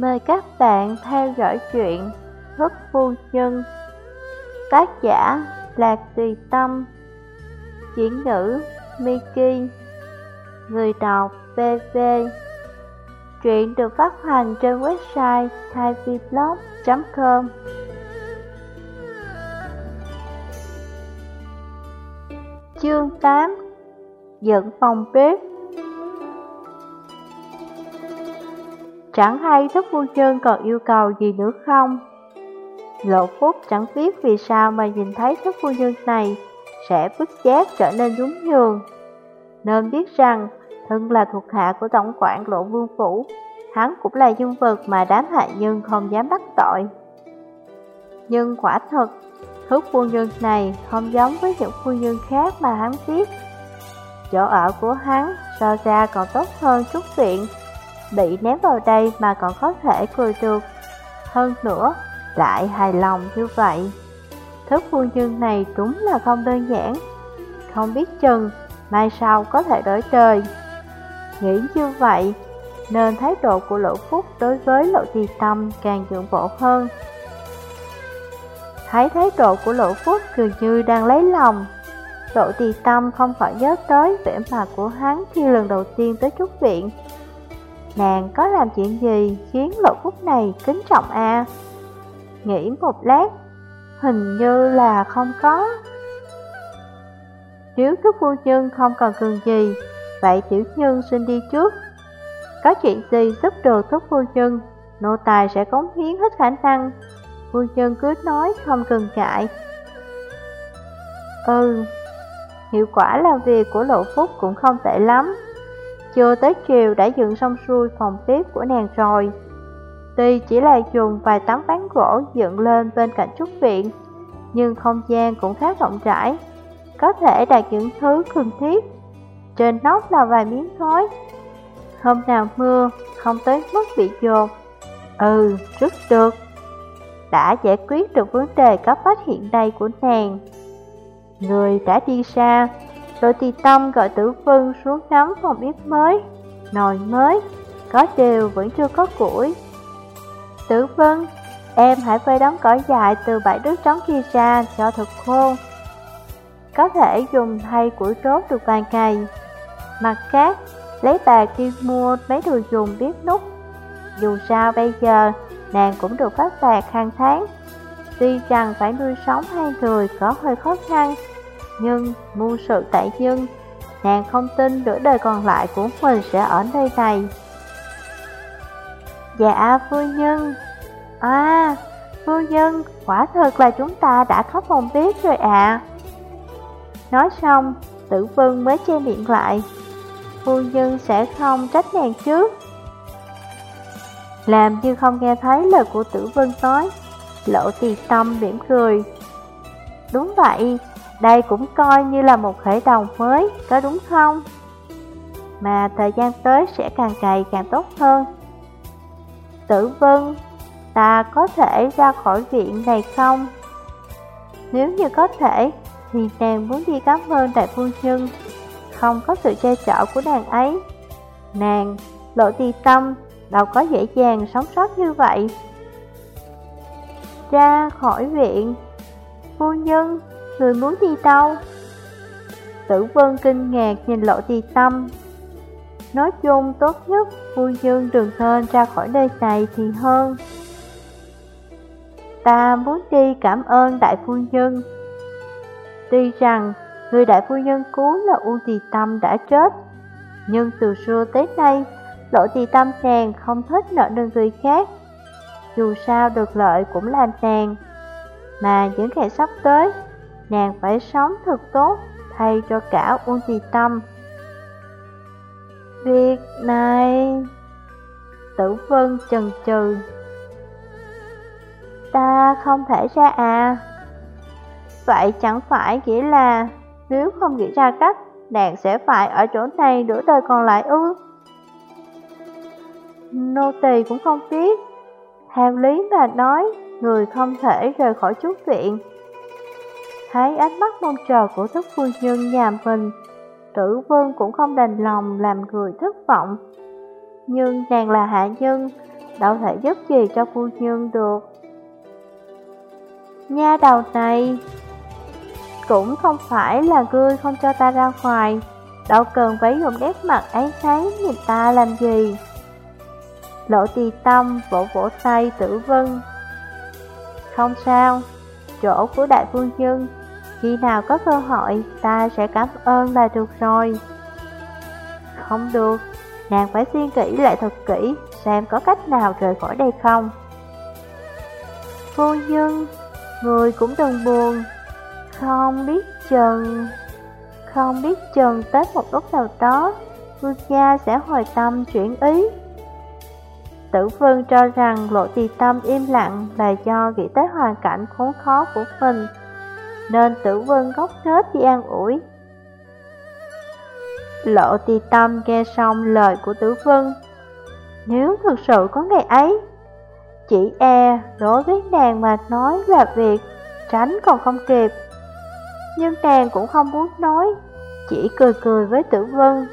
Mời các bạn theo dõi chuyện Thức Phu Nhân. Tác giả Lạc Tùy Tâm. Chuyển ngữ Miki. Người đọc BV Truyện được phát hành trên website thaiviblog.com Chương 8 Dựng phòng bếp. Chẳng hay thức phu trơn còn yêu cầu gì nữa không? Lộ phúc chẳng biết vì sao mà nhìn thấy thức phu trơn này sẽ bức giác trở nên đúng nhường. Nên biết rằng thân là thuộc hạ của tổng quản lộ vương phủ, hắn cũng là nhân vật mà đám hạ nhân không dám bắt tội. Nhưng quả thật, thức phu nhân này không giống với những phu nhân khác mà hắn biết. Chỗ ở của hắn so ra còn tốt hơn chút viện bị ném vào đây mà còn có thể cười được. Hơn nữa, lại hài lòng như vậy. Thức phu nhân này đúng là không đơn giản. Không biết chừng, mai sau có thể đổi trời. Nghĩ như vậy, nên thái độ của Lỗ Phúc đối với Lộ Tì Tâm càng dưỡng bộ hơn. Thấy thái độ của Lỗ Phúc dường như đang lấy lòng. Lộ Tì Tâm không khỏi nhớ tới vẻ mặt của hắn khi lần đầu tiên tới trúc viện. Nàng có làm chuyện gì khiến lộ phúc này kính trọng a à? Nghĩ một lát, hình như là không có. Nếu thức phu nhân không còn cần gì, vậy tiểu nhân xin đi trước. Có chuyện gì giúp được thức phu nhân, nô tài sẽ cống hiến hết khả năng. Phu nhân cứ nói không cần ngại. Ừ, hiệu quả làm việc của lộ phúc cũng không tệ lắm. Chưa tới chiều đã dựng xong xuôi phòng bếp của nàng rồi. Tuy chỉ là dùng vài tấm ván gỗ dựng lên bên cạnh trúc viện Nhưng không gian cũng khá rộng rãi Có thể đặt những thứ cần thiết. Trên nóc là vài miếng khói Hôm nào mưa, không tới mức bị dột Ừ, rất được. Đã giải quyết được vấn đề cấp bách hiện đây của nàng. Người đã đi xa. Đội tì tâm gọi tử vân xuống ngắm phòng bếp mới, nồi mới, có điều vẫn chưa có củi. Tử vân, em hãy phơi đóng cỏ dài từ bãi đất trống kia ra cho thật khô. Có thể dùng thay củi trốt được vài ngày. Mặt khác, lấy bạc đi mua mấy đồ dùng bếp nút. Dù sao bây giờ, nàng cũng được phát bạc hàng tháng. Tuy rằng phải nuôi sống hai người có hơi khó khăn, nhưng muôn sự tại dưng nàng không tin nửa đời còn lại của mình sẽ ở nơi này. Dạ phu nhân, à phu nhân, quả thật là chúng ta đã khóc phòng biết rồi ạ. À. Nói xong, tử vân mới che miệng lại, phu nhân sẽ không trách nàng chứ. Làm như không nghe thấy lời của tử vân nói, lộ tì tâm mỉm cười. Đúng vậy, đây cũng coi như là một khởi đầu mới, có đúng không? Mà thời gian tới sẽ càng cày càng tốt hơn. Tử Vân, ta có thể ra khỏi viện này không? Nếu như có thể, thì nàng muốn đi cảm ơn đại phu nhân. Không có sự che chở của nàng ấy. Nàng, lộ tì tâm, đâu có dễ dàng sống sót như vậy. Ra khỏi viện, phu nhân, người muốn đi đâu? Tử vân kinh ngạc nhìn lộ tì tâm. Nói chung tốt nhất, vui dương đường thên ra khỏi nơi này thì hơn. Ta muốn đi cảm ơn đại phu nhân. Tuy rằng, người đại phu nhân cứu là U Tì Tâm đã chết, nhưng từ xưa tới nay, lộ tì tâm nàng không thích nợ nần người khác. Dù sao được lợi cũng là nàng, mà những ngày sắp tới nàng phải sống thật tốt thay cho cả Uông Trì Tâm. Việc này... Tử Vân chần chừ. Ta không thể ra à. Vậy chẳng phải nghĩa là nếu không nghĩ ra cách, nàng sẽ phải ở chỗ này nửa đời còn lại ư? Nô tỳ cũng không biết. Theo lý mà nói, người không thể rời khỏi chút viện Thấy ánh mắt mong chờ của thức phu nhân nhà mình, tử vương cũng không đành lòng làm người thất vọng. Nhưng nàng là hạ nhân, đâu thể giúp gì cho phu nhân được. Nha đầu này, cũng không phải là ngươi không cho ta ra ngoài, đâu cần phải dùng nét mặt ấy thấy nhìn ta làm gì. Lộ tì tâm vỗ vỗ tay tử vân. Không sao, chỗ của đại phu nhân, khi nào có cơ hội ta sẽ cảm ơn là được rồi. Không được, nàng phải suy nghĩ lại thật kỹ xem có cách nào rời khỏi đây không. Phu nhân, người cũng đừng buồn, không biết chừng, không biết chừng tới một lúc nào đó, vương gia sẽ hồi tâm chuyển ý. Tử Vương cho rằng lộ trì tâm im lặng là do nghĩ tới hoàn cảnh khốn khó của mình, nên Tử Vân góc chết đi an ủi. Lộ tì tâm nghe xong lời của Tử Vân. Nếu thực sự có ngày ấy, chỉ e đối với nàng mà nói là việc tránh còn không kịp. Nhưng nàng cũng không muốn nói, chỉ cười cười với Tử Vân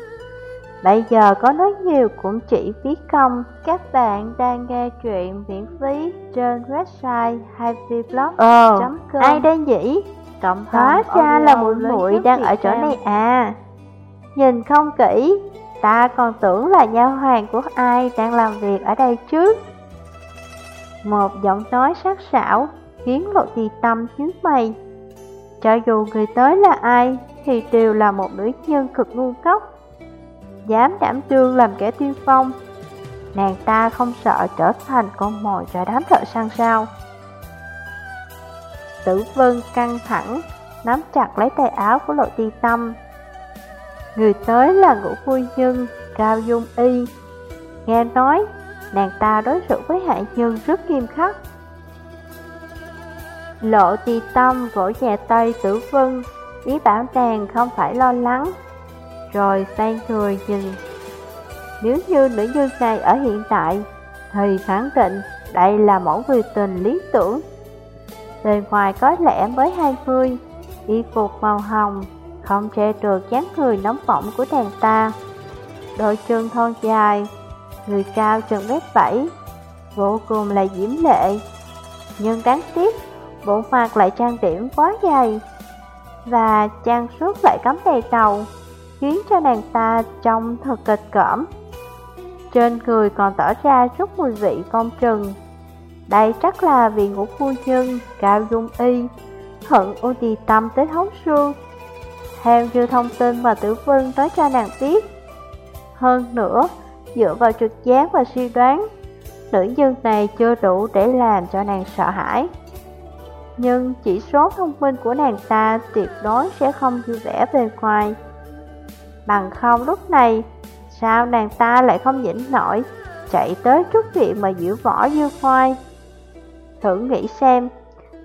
Bây giờ có nói nhiều cũng chỉ phí công. Các bạn đang nghe chuyện miễn phí trên website happyblog.com Ờ, ai đây nhỉ? Cộng hóa ra là muội muội đang ở chỗ này à. Nhìn không kỹ, ta còn tưởng là nha hoàng của ai đang làm việc ở đây chứ. Một giọng nói sắc sảo khiến lộ tì tâm nhíu mày. Cho dù người tới là ai thì đều là một nữ nhân cực ngu ngốc dám đảm trương làm kẻ tiên phong. Nàng ta không sợ trở thành con mồi cho đám thợ săn sao. Tử vân căng thẳng, nắm chặt lấy tay áo của lộ ti tâm. Người tới là ngũ phu nhân, Cao Dung Y. Nghe nói, nàng ta đối xử với hạ nhân rất nghiêm khắc. Lộ ti tâm vỗ nhẹ tay tử vân, ý bảo nàng không phải lo lắng rồi sang người nhìn. Nếu như nữ nhân này ở hiện tại, thì khẳng định đây là mẫu người tình lý tưởng. Bề ngoài có lẽ mới 20, y phục màu hồng, không che được dáng người nóng bỏng của nàng ta. Đôi chân thon dài, người cao chừng mét bảy, vô cùng là diễm lệ. Nhưng đáng tiếc, bộ mặt lại trang điểm quá dày, và trang sức lại cắm đầy đầu khiến cho nàng ta trông thật kịch cỡm. Trên người còn tỏ ra chút mùi vị công trừng. Đây chắc là vì ngũ phu nhân, cao dung y, hận ô tì tâm tới thấu xương. Theo như thông tin mà tử vân nói cho nàng biết. Hơn nữa, dựa vào trực giác và suy đoán, nữ nhân này chưa đủ để làm cho nàng sợ hãi. Nhưng chỉ số thông minh của nàng ta tuyệt đối sẽ không vui vẻ về ngoài. Bằng không lúc này, sao nàng ta lại không nhịn nổi, chạy tới trước viện mà giữ võ dư khoai. Thử nghĩ xem,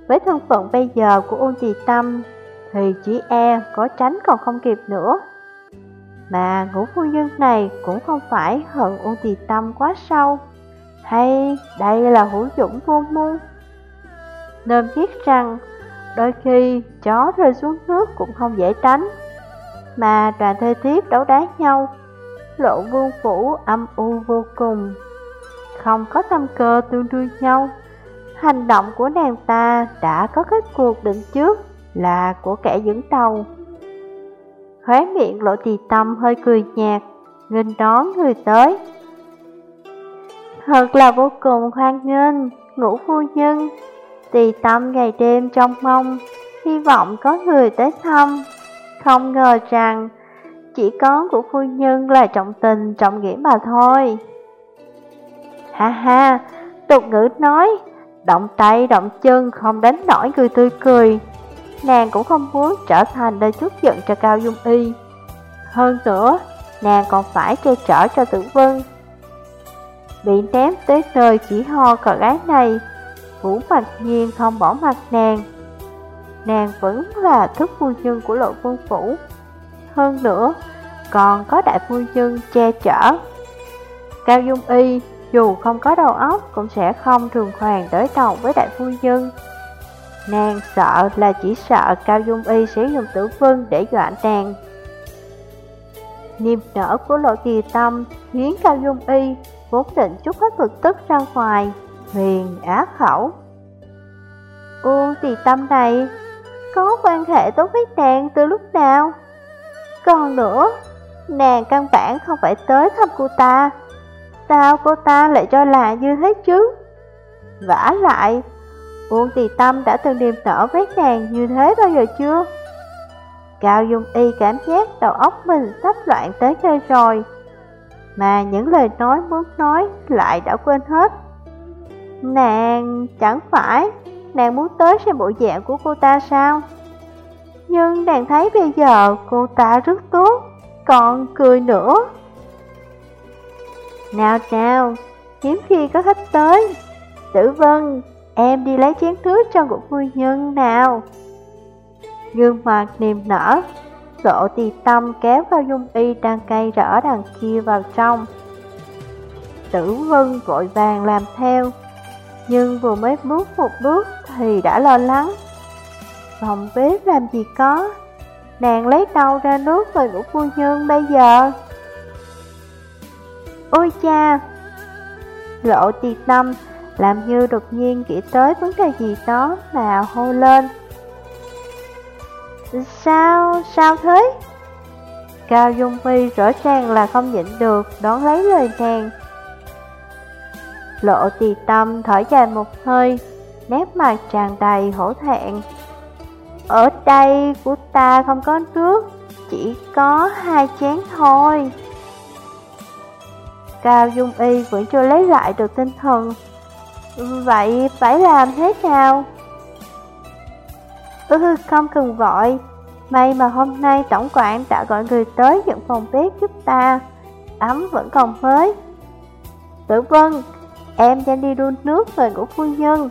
với thân phận bây giờ của Ôn Tì Tâm, thì chỉ e có tránh còn không kịp nữa. Mà ngũ phu nhân này cũng không phải hận Ôn Tì Tâm quá sâu, hay đây là hữu dũng vô mưu. Nên biết rằng, đôi khi chó rơi xuống nước cũng không dễ tránh mà đoàn thê thiếp đấu đá nhau. Lộ vương phủ âm u vô cùng, không có tâm cơ tương đương nhau. Hành động của nàng ta đã có kết cuộc định trước là của kẻ dẫn đầu. Khóe miệng lộ tì tâm hơi cười nhạt, nghênh đón người tới. Thật là vô cùng hoan nghênh, ngũ phu nhân, tì tâm ngày đêm trong mong, hy vọng có người tới thăm. Không ngờ rằng chỉ có của phu nhân là trọng tình trọng nghĩa mà thôi. Ha ha, tục ngữ nói, động tay động chân không đánh nổi người tươi cười. Nàng cũng không muốn trở thành nơi chút giận cho Cao Dung Y. Hơn nữa, nàng còn phải che chở cho tử vân. Bị ném tới nơi chỉ ho cờ gái này, Vũ Mạch Nhiên không bỏ mặt nàng, nàng vẫn là thức phu nhân của lộ vương phủ. Hơn nữa, còn có đại phu nhân che chở. Cao Dung Y dù không có đầu óc cũng sẽ không thường hoàng đối đầu với đại phu nhân. Nàng sợ là chỉ sợ Cao Dung Y sử dụng tử vân để dọa nàng. Niềm nở của lộ kỳ tâm khiến Cao Dung Y vốn định chút hết bực tức ra ngoài, huyền á khẩu. Uông tỳ tâm này có quan hệ tốt với nàng từ lúc nào? Còn nữa, nàng căn bản không phải tới thăm cô ta. Sao cô ta lại cho là như thế chứ? vả lại, Uông Tì Tâm đã từng niềm nở với nàng như thế bao giờ chưa? Cao Dung Y cảm giác đầu óc mình sắp loạn tới nơi rồi Mà những lời nói muốn nói lại đã quên hết Nàng chẳng phải nàng muốn tới xem bộ dạng của cô ta sao? Nhưng nàng thấy bây giờ cô ta rất tốt, còn cười nữa nào nào, hiếm khi có khách tới. Tử Vân, em đi lấy chén nước cho của phu nhân nào? Gương mặt niềm nở Lộ tì tâm kéo vào dung y đang cây rỡ đằng kia vào trong. Tử Vân vội vàng làm theo Nhưng vừa mới bước một bước thì đã lo lắng. Phòng bếp làm gì có? Nàng lấy đâu ra nước rồi ngủ phu nhân bây giờ? Ôi cha Lộ tì tâm làm như đột nhiên nghĩ tới vấn đề gì đó mà hô lên. Sao, sao thế? Cao Dung Phi rõ ràng là không nhịn được đón lấy lời nàng. Lộ tì tâm thở dài một hơi Nét mặt tràn đầy hổ thẹn. Ở đây của ta không có nước Chỉ có hai chén thôi. Cao Dung Y vẫn chưa lấy lại được tinh thần Vậy phải làm thế nào? Ừ, không cần vội. May mà hôm nay tổng quản đã gọi người tới dựng phòng bếp giúp ta. Ấm vẫn còn mới. Tử Vân, em đang đi đun nước về của phu nhân.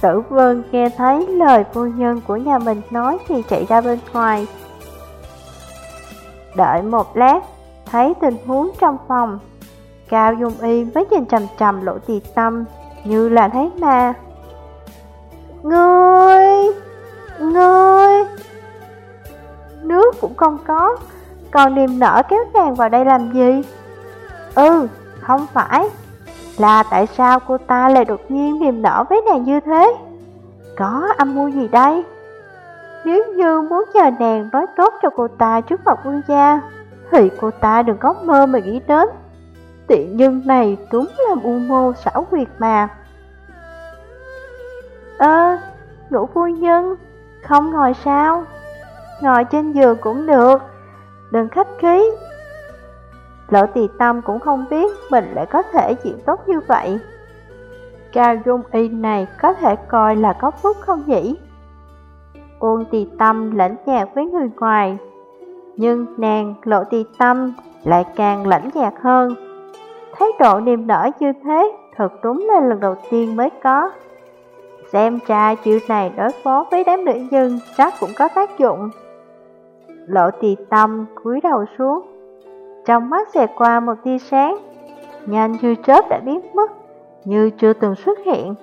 Tử Vân nghe thấy lời phu nhân của nhà mình nói thì chạy ra bên ngoài. Đợi một lát, thấy tình huống trong phòng. Cao Dung Y mới nhìn trầm trầm lộ tì tâm, như là thấy ma. Ngươi, ngươi, nước cũng không có, còn niềm nở kéo nàng vào đây làm gì? Ừ, không phải, là tại sao cô ta lại đột nhiên niềm nở với nàng như thế? Có âm mưu gì đây? Nếu như muốn chờ nàng nói tốt cho cô ta trước mặt vương gia, thì cô ta đừng có mơ mà nghĩ đến. Tiện nhân này đúng là u mô xảo quyệt mà. Ơ, à, ngũ phu nhân, không ngồi sao? Ngồi trên giường cũng được, đừng khách khí. Lỗ tỳ tâm cũng không biết mình lại có thể chuyện tốt như vậy. Cao Dung Y này có thể coi là có phúc không nhỉ? Uông tỳ tâm lãnh nhạc với người ngoài, nhưng nàng lộ tì tâm lại càng lãnh nhạt hơn. Thái độ niềm nở như thế thật đúng là lần đầu tiên mới có. Xem ra chuyện này đối phó với đám nữ nhân chắc cũng có tác dụng. Lộ tì tâm cúi đầu xuống, trong mắt xẹt qua một tia sáng, nhanh như chớp đã biến mất, như chưa từng xuất hiện.